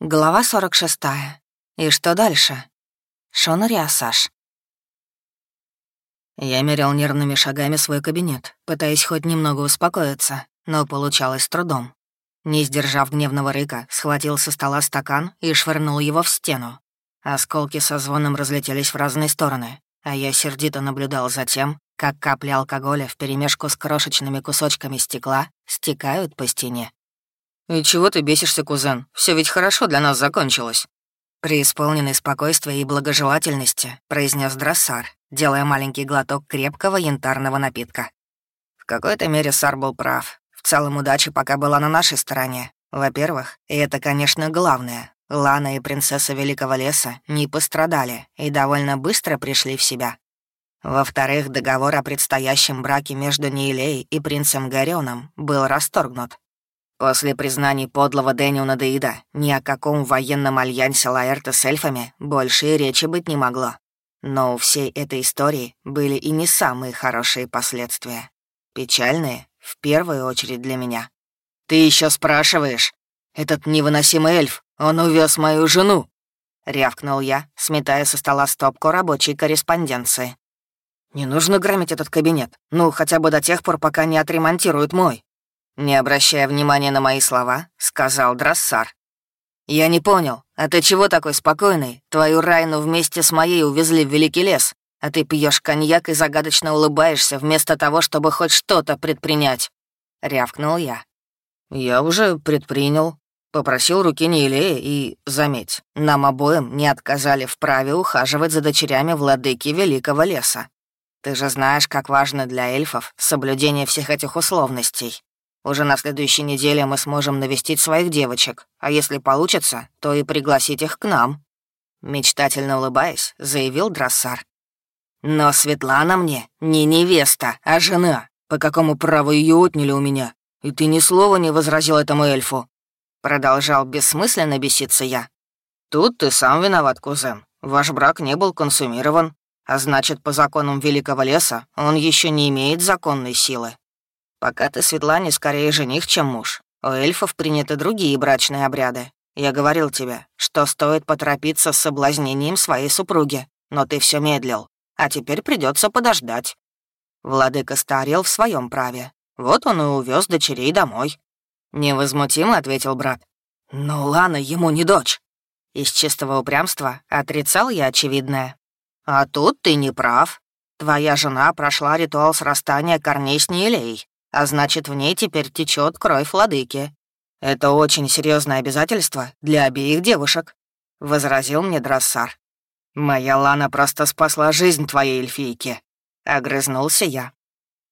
Глава 46. И что дальше? Шон Риасаш. Я мерял нервными шагами свой кабинет, пытаясь хоть немного успокоиться, но получалось трудом. Не сдержав гневного рыка, схватил со стола стакан и швырнул его в стену. Осколки со звоном разлетелись в разные стороны, а я сердито наблюдал за тем, как капли алкоголя вперемешку с крошечными кусочками стекла стекают по стене. «И чего ты бесишься, кузен? Все ведь хорошо для нас закончилось». Преисполненный спокойствия и благожелательности, произнес Дроссар, делая маленький глоток крепкого янтарного напитка. В какой-то мере Сар был прав. В целом удача пока была на нашей стороне. Во-первых, и это, конечно, главное, Лана и принцесса Великого Леса не пострадали и довольно быстро пришли в себя. Во-вторых, договор о предстоящем браке между Нейлей и принцем Гарионом был расторгнут, После признаний подлого Дэниу Надеида ни о каком военном альянсе Лаэрта с эльфами больше и речи быть не могло. Но у всей этой истории были и не самые хорошие последствия. Печальные, в первую очередь для меня. «Ты еще спрашиваешь? Этот невыносимый эльф, он увез мою жену!» — рявкнул я, сметая со стола стопку рабочей корреспонденции. «Не нужно громить этот кабинет, ну, хотя бы до тех пор, пока не отремонтируют мой. Не обращая внимания на мои слова, сказал Драссар. «Я не понял, а ты чего такой спокойный? Твою Райну вместе с моей увезли в Великий лес, а ты пьешь коньяк и загадочно улыбаешься вместо того, чтобы хоть что-то предпринять». Рявкнул я. «Я уже предпринял», Попросил руки Нейлея и, заметь, нам обоим не отказали в праве ухаживать за дочерями владыки Великого Леса. Ты же знаешь, как важно для эльфов соблюдение всех этих условностей. Уже на следующей неделе мы сможем навестить своих девочек, а если получится, то и пригласить их к нам». Мечтательно улыбаясь, заявил Дроссар. «Но Светлана мне не невеста, а жена. По какому праву ее отняли у меня? И ты ни слова не возразил этому эльфу». Продолжал бессмысленно беситься я. «Тут ты сам виноват, кузен. Ваш брак не был консумирован, а значит, по законам Великого Леса он еще не имеет законной силы. Пока ты, Светлане, скорее жених, чем муж. У эльфов приняты другие брачные обряды. Я говорил тебе, что стоит поторопиться с соблазнением своей супруги, но ты все медлил, а теперь придется подождать. Владыка старел в своем праве. Вот он и увез дочерей домой. Невозмутимо ответил брат. «Ну, Лана ему не дочь». Из чистого упрямства отрицал я очевидное. «А тут ты не прав. Твоя жена прошла ритуал срастания корней с Нилей, а значит, в ней теперь течет кровь владыки. Это очень серьезное обязательство для обеих девушек», — возразил мне Драссар. «Моя Лана просто спасла жизнь твоей эльфийки», — огрызнулся я.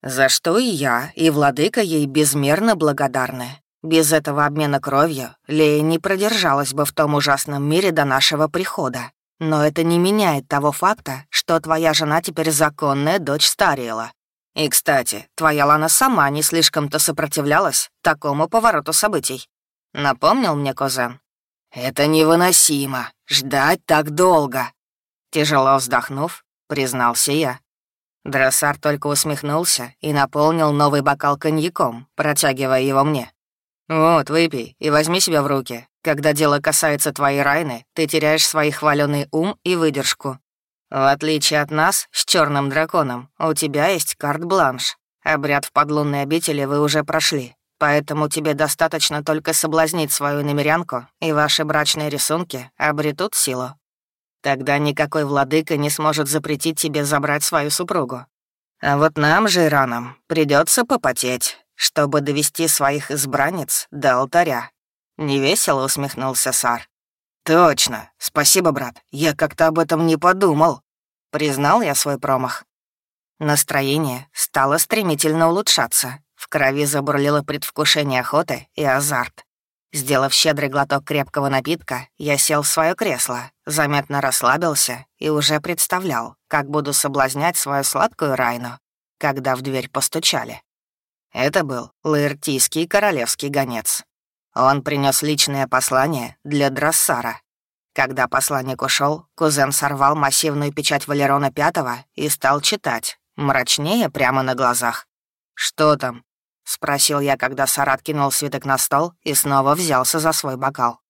За что и я, и владыка ей безмерно благодарны. Без этого обмена кровью Лея не продержалась бы в том ужасном мире до нашего прихода. Но это не меняет того факта, что твоя жена теперь законная дочь Стариэла, и, кстати, твоя Лана сама не слишком-то сопротивлялась такому повороту событий. Напомнил мне кузен. «Это невыносимо. Ждать так долго». Тяжело вздохнув, признался я. Дроссар только усмехнулся и наполнил новый бокал коньяком, протягивая его мне. «Вот, выпей и возьми себя в руки. Когда дело касается твоей Райны, ты теряешь свой хваленый ум и выдержку. В отличие от нас с черным драконом, у тебя есть карт-бланш. Обряд в подлунной обители вы уже прошли, поэтому тебе достаточно только соблазнить свою намерянку, и ваши брачные рисунки обретут силу. Тогда никакой владыка не сможет запретить тебе забрать свою супругу. А вот нам же, Иранам, придется попотеть, чтобы довести своих избранниц до алтаря. Невесело усмехнулся Сар. «Точно. Спасибо, брат. Я как-то об этом не подумал». Признал я свой промах. Настроение стало стремительно улучшаться. В крови забурлило предвкушение охоты и азарт. Сделав щедрый глоток крепкого напитка, я сел в свое кресло, заметно расслабился и уже представлял, как буду соблазнять свою сладкую Райну, когда в дверь постучали. Это был лаэртийский королевский гонец. Он принес личное послание для Дроссара. Когда посланник ушел, кузен сорвал массивную печать Валерона Пятого и стал читать, мрачнее прямо на глазах. «Что там?» — спросил я, когда Сарат кинул свиток на стол и снова взялся за свой бокал.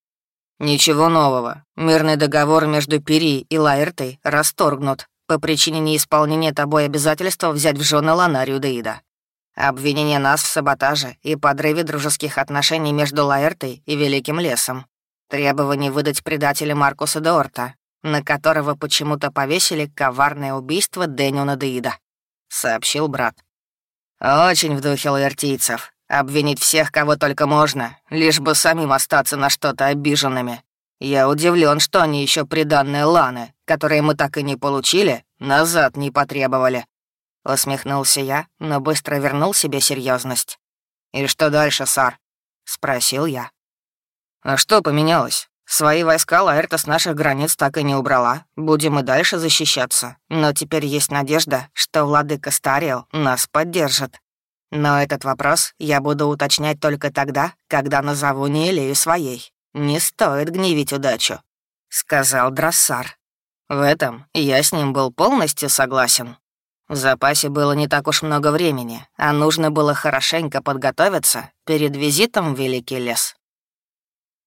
«Ничего нового. Мирный договор между Пири и Лаэртой расторгнут по причине неисполнения тобой обязательства взять в жены Ланарию Деида. Обвинение нас в саботаже и подрыве дружеских отношений между Лаэртой и Великим Лесом. Требование выдать предателя Маркуса Деорта, на которого почему-то повесили коварное убийство Дэниона Деида», — сообщил брат. «Очень в духе лаэртийцев. Обвинить всех, кого только можно, лишь бы самим остаться на что-то обиженными. Я удивлен, что они еще приданные Ланы, которые мы так и не получили, назад не потребовали. Усмехнулся я, но быстро вернул себе серьезность. «И что дальше, сар?» — спросил я. «А что поменялось? Свои войска Лаэрта с наших границ так и не убрала. Будем и дальше защищаться. Но теперь есть надежда, что владыка Стариэл нас поддержит. Но этот вопрос я буду уточнять только тогда, когда назову Неэлею своей. Не стоит гневить удачу», — сказал Драссар. В этом я с ним был полностью согласен. В запасе было не так уж много времени, а нужно было хорошенько подготовиться перед визитом в Великий лес.